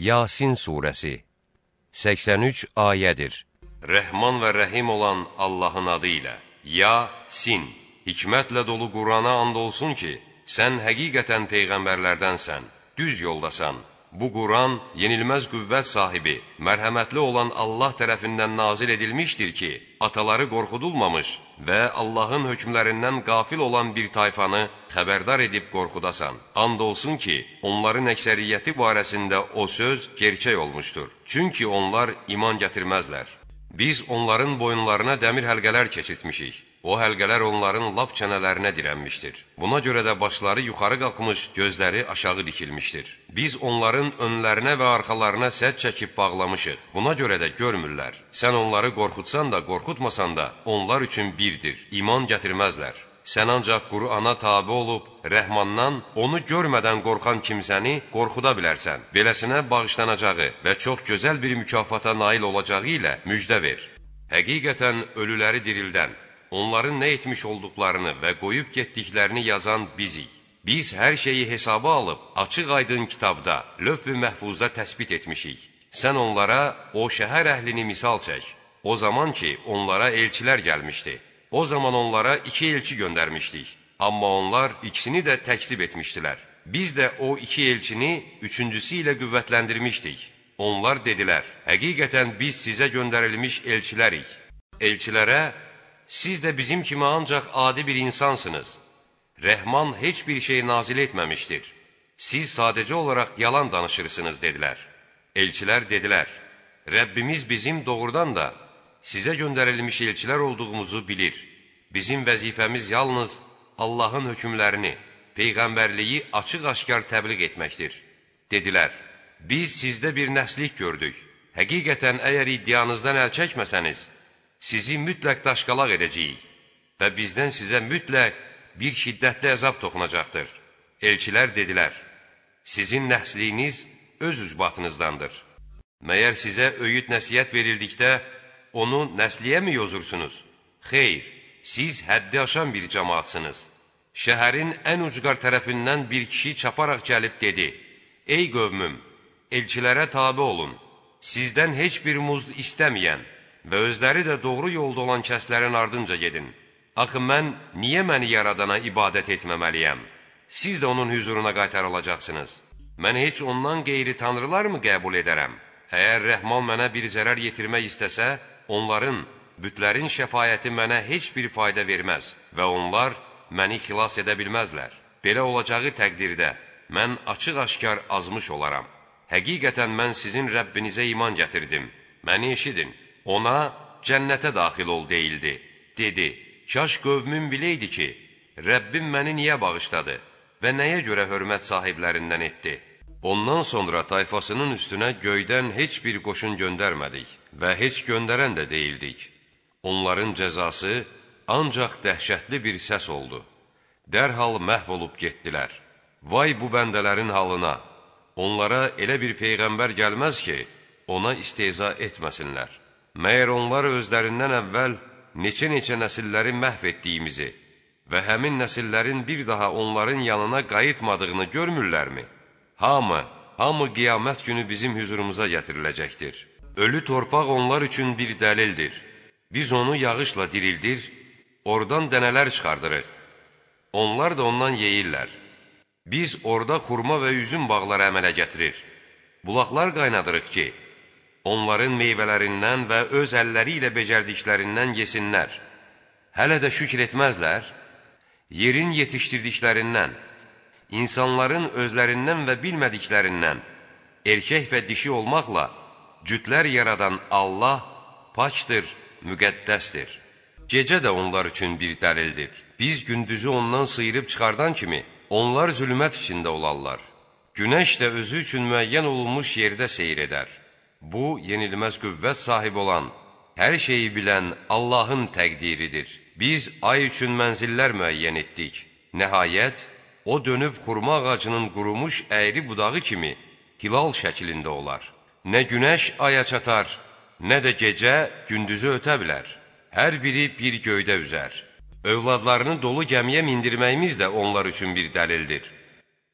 Yasin surəsi 83 ayədir. Rəhman və rəhim olan Allahın adı ilə. Ya-sin. Hikmətlə dolu Qurana and olsun ki, sən həqiqətən peyğəmbərlərdənsən, düz yoldasan. Bu Quran yenilməz qüvvət sahibi, mərhəmətli olan Allah tərəfindən nazil edilmişdir ki, ataları qorxudulmamış və Allahın hökmlərindən qafil olan bir tayfanı xəbərdar edib qorxudasan. And olsun ki, onların əksəriyyəti barəsində o söz gerçək olmuşdur. Çünki onlar iman gətirməzlər. Biz onların boyunlarına dəmir həlqələr keçirtmişik. O həlqələr onların lap çənələrinə dirənmişdir. Buna görə də başları yuxarı qalxmış, gözləri aşağı dikilmişdir. Biz onların önlərinə və arxalarına sədd çəkib bağlamışıq. Buna görə də görmürlər. Sən onları qorxutsan da, qorxutmasan da, onlar üçün birdir. İman gətirməzlər. Sən ancaq Qur'ana tabi olub, rəhmandan onu görmədən qorxan kimsəni qorxuda bilərsən. Beləsinə bağışlanacağı və çox gözəl bir mükafata nail olacağı ilə müjdə ver. Həqiqətən ölüləri dirildən, onların nə etmiş olduqlarını və qoyub getdiklərini yazan bizik. Biz hər şeyi hesaba alıb, açıq-aydın kitabda, lövh-ü məhfuzda təsbit etmişik. Sən onlara o şəhər əhlini misal çək. O zaman ki, onlara elçilər gəlmişdi. O zaman onlara iki elçi göndərmişdik. Amma onlar ikisini də təkzib etmişdilər. Biz də o iki elçini üçüncüsü ilə qüvvətləndirmişdik. Onlar dedilər, həqiqətən biz sizə göndərilmiş elçilərik. Elçilərə, siz də bizim kimi ancaq adi bir insansınız. Rəhman heç bir şey nazil etməmişdir. Siz sadəcə olaraq yalan danışırsınız, dedilər. Elçilər dedilər, Rəbbimiz bizim doğrudan da sizə göndərilmiş elçilər olduğumuzu bilir. Bizim vəzifəmiz yalnız Allahın hökmlərini, Peyğəmbərliyi açıq-aşkar təbliğ etməkdir. Dedilər, biz sizdə bir nəslik gördük. Həqiqətən, əgər iddianızdan əl çəkməsəniz, sizi mütləq daşqalaq edəcəyik və bizdən sizə mütləq bir şiddətli əzab toxunacaqdır. Elçilər dedilər, sizin nəsliyiniz öz üzbatınızdandır. Məyər sizə öyüd nəsiyyət verildikdə, onu nəsliyəmi yozursunuz? Xeyr, siz həddi aşan bir cəmaatsınız. Şəhərin ən ucqar tərəfindən bir kişi çaparaq gəlib dedi, Ey qövmüm, elçilərə tabi olun, sizdən heç bir muzd istəməyən və özləri də doğru yolda olan kəslərin ardınca gedin. Axı mən niyə məni yaradana ibadət etməməliyəm? Siz də onun hüzuruna qaytarılacaqsınız. Mən heç ondan qeyri tanrılarmı qəbul edərəm? Əgər rəhman mənə bir zərər yetirmək istəsə, onların, bütlərin şəfayəti mənə heç bir fayda verməz və onlar məni xilas edə bilməzlər. Belə olacağı təqdirdə mən açıq-aşkar azmış olaram. Həqiqətən mən sizin Rəbbinizə iman gətirdim. Məni eşidin. Ona cənnətə daxil ol deyildi. Dedi, Kaş qövmüm biləydi ki, Rəbbim məni niyə bağışladı və nəyə görə hörmət sahiblərindən etdi? Ondan sonra tayfasının üstünə göydən heç bir qoşun göndərmədik və heç göndərən də deyildik. Onların cəzası ancaq dəhşətli bir səs oldu. Dərhal məhv olub getdilər. Vay bu bəndələrin halına! Onlara elə bir peyğəmbər gəlməz ki, ona isteza etməsinlər. Məyər onlar özlərindən əvvəl neçə-neçə nəsilləri məhv etdiyimizi və həmin nəsillərin bir daha onların yanına qayıtmadığını görmürlərmi? Hamı, hamı qiyamət günü bizim hüzurumuza gətiriləcəkdir. Ölü torpaq onlar üçün bir dəlildir. Biz onu yağışla dirildir, oradan dənələr çıxardırıq. Onlar da ondan yeyirlər. Biz orada xurma və üzüm bağları əmələ gətirir. Bulaqlar qaynadırıq ki, onların meyvələrindən və öz əlləri ilə becərdiklərindən yesinlər. Hələ də şükr etməzlər, yerin yetişdirdiklərindən, insanların özlərindən və bilmədiklərindən, erkək və dişi olmaqla cütlər yaradan Allah paçdır, müqəddəsdir. Gecə də onlar üçün bir dəlildir. Biz gündüzü ondan sıyırıb çıxardan kimi, onlar zülmət içində olarlar. Günəş də özü üçün müəyyən olunmuş yerdə seyr edər. Bu, yenilməz qüvvət sahib olan, hər şeyi bilən Allahın təqdiridir. Biz ay üçün mənzillər müəyyən etdik. Nəhayət, o dönüb xurma ağacının qurumuş əyri budağı kimi hilal şəklində olar. Nə günəş aya çatar, nə də gecə gündüzü ötə bilər. Hər biri bir göydə üzər. Övladlarını dolu gəmiyə mindirməyimiz də onlar üçün bir dəlildir.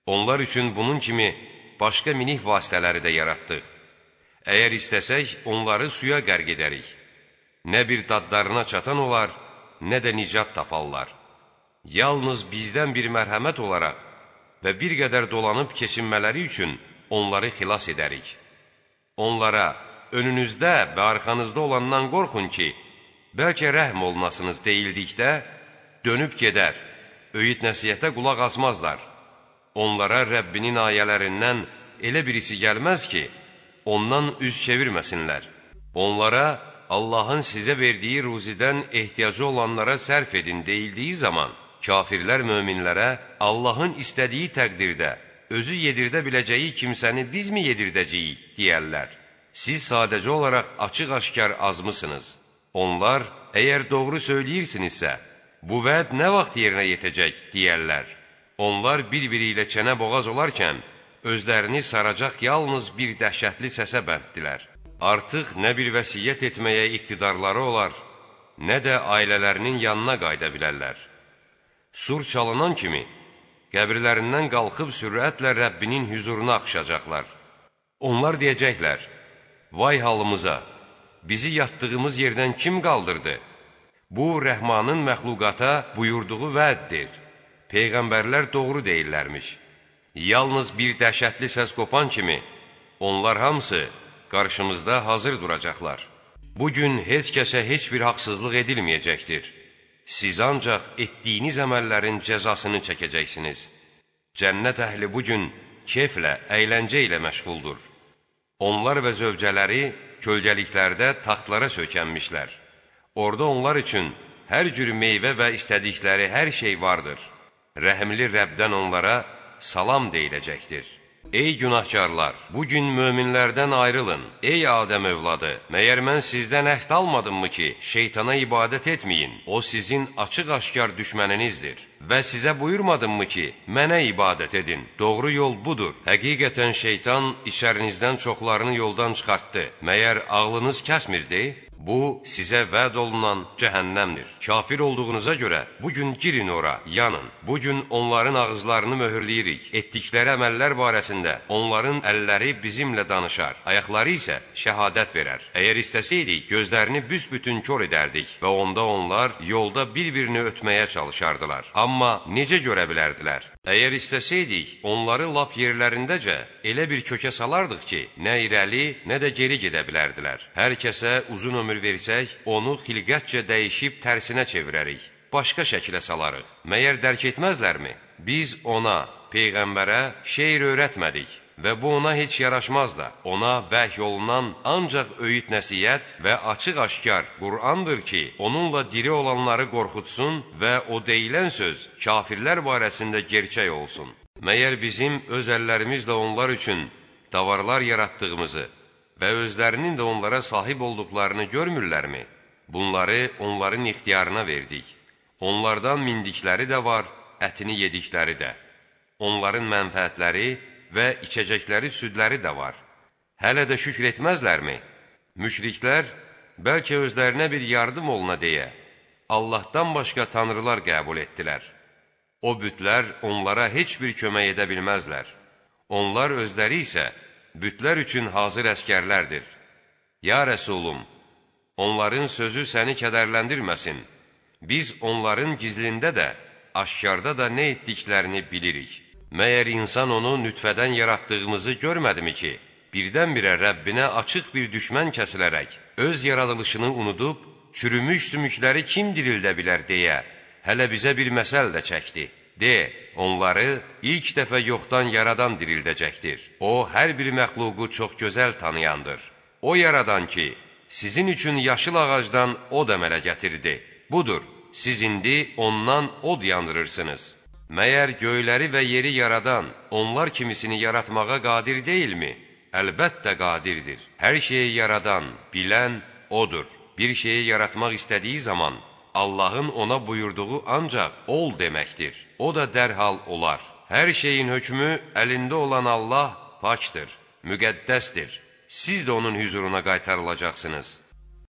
Onlar üçün bunun kimi başqa minik vasitələri də yaratdıq. Əgər istəsək, onları suya qərq edərik. Nə bir dadlarına çatan olar, nə də nicat taparlar. Yalnız bizdən bir mərhəmət olaraq və bir qədər dolanıb keçinmələri üçün onları xilas edərik. Onlara önünüzdə və arxanızda olandan qorxun ki, bəlkə rəhm olunasınız deyildikdə, dönüb gedər, öyüd nəsiyyətə qulaq asmazlar. Onlara Rəbbinin ayələrindən elə birisi gəlməz ki, ondan üz çevirməsinlər. Onlara Allahın sizə verdiyi ruzidən ehtiyacı olanlara sərf edin deyildiyi zaman, kafirlər möminlərə Allahın istədiyi təqdirdə özü yedirdə biləcəyi kimsəni bizmi yedirdəcəyik deyərlər. Siz sadəcə olaraq açıq-aşkar azmısınız. Onlar, əgər doğru söyləyirsinizsə, bu vəd nə vaxt yerinə yetəcək deyərlər. Onlar bir-biri ilə çənə boğaz olarkən, özlərini saracaq yalnız bir dəhşətli səsə bənddilər. Artıq nə bir vəsiyyət etməyə iqtidarları olar, nə də ailələrinin yanına qayda bilərlər. Sur çalınan kimi, qəbirlərindən qalxıb sürətlə Rəbbinin hüzuruna axışacaqlar. Onlar deyəcəklər, vay halımıza, bizi yatdığımız yerdən kim qaldırdı? Bu, Rəhmanın məxluqata buyurduğu vəddir. Peyğəmbərlər doğru deyirlərmiş. Yalnız bir dəhşətli səs qopan kimi, onlar hamısı qarşımızda hazır duracaqlar. Bugün heç kəsə heç bir haqsızlıq edilməyəcəkdir. Siz ancaq etdiyiniz əməllərin cəzasını çəkəcəksiniz. Cənnət əhli bugün keflə, əyləncə ilə məşğuldur. Onlar və zövcələri kölgəliklərdə taxtlara sökənmişlər. Orada onlar üçün hər cür meyvə və istədikləri hər şey vardır. Rəhimli Rəbdən onlara salam deyiləcəkdir. Ey günahkarlar, bu gün möminlərdən ayrılın. Ey Adəm övladı, məyər mən sizdən əhd almadımmı ki, şeytana ibadət etməyin? O sizin açıq-aşkar düşməninizdir. Və sizə buyurmadımmı ki, mənə ibadət edin? Doğru yol budur. Həqiqətən şeytan içərinizdən çoxlarını yoldan çıxartdı. Məyər ağlınız kəsmirdi? Bu, sizə vəd olunan cəhənnəmdir. Kafir olduğunuza görə bugün girin ora, yanın. Bugün onların ağızlarını möhürləyirik. Etdikləri əməllər barəsində onların əlləri bizimlə danışar, ayaqları isə şəhadət verər. Əgər istəsəydik, gözlərini büsbütün kör edərdik və onda onlar yolda bir-birini ötməyə çalışardılar. Amma necə görə bilərdilər? Əgər istəsəydik, onları lap yerlərindəcə elə bir kökə salardıq ki, nə irəli, nə də geri gedə bilərdilər. Hər kəsə uzun ömür versək, onu xilqətcə dəyişib tərsinə çevirərik, başqa şəkilə salarıq. Məyər dərk etməzlərmi? Biz ona, Peyğəmbərə şeir öyrətmədik və bu ona heç yaraşmaz da. Ona vəhy olunan ancaq öyüd nəsiyyət və açıq-aşkar Qur'andır ki, onunla diri olanları qorxutsun və o deyilən söz kafirlər barəsində gerçək olsun. Məyər bizim öz əllərimizlə onlar üçün davarlar yaratdığımızı və özlərinin də onlara sahib olduqlarını görmürlərmi? Bunları onların ixtiyarına verdik. Onlardan mindikləri də var, ətini yedikləri də. Onların mənfəətləri və içəcəkləri südləri də var. Hələ də şükr etməzlərmi? Müşriklər bəlkə özlərinə bir yardım oluna deyə Allahdan başqa tanrılar qəbul etdilər. O bütlər onlara heç bir kömək edə bilməzlər. Onlar özləri isə bütlər üçün hazır əskərlərdir. Ya Rəsulum, onların sözü səni kədərləndirməsin. Biz onların gizlində də, aşkarda da nə etdiklərini bilirik. Məyər insan onu nütfədən yaratdığımızı görmədimi ki, birdən-birə Rəbbinə açıq bir düşmən kəsilərək, öz yaradılışını unudub, çürümüş sümükləri kim dirildə bilər deyə, hələ bizə bir məsəl də çəkdi. De, onları ilk dəfə yoxdan yaradan dirildəcəkdir. O, hər bir məxluqu çox gözəl tanıyandır. O yaradan ki, sizin üçün yaşıl ağacdan od əmələ gətirdi. Budur, siz indi ondan od yandırırsınız. Məyər göyləri və yeri yaradan, onlar kimisini yaratmağa qadir deyilmi? Əlbəttə qadirdir. Hər şeyi yaradan, bilən O'dur. Bir şeyi yaratmaq istədiyi zaman, Allahın ona buyurduğu ancaq ol deməkdir. O da dərhal olar. Hər şeyin hökmü əlində olan Allah pakdır, müqəddəsdir. Siz də onun hüzuruna qaytarılacaqsınız.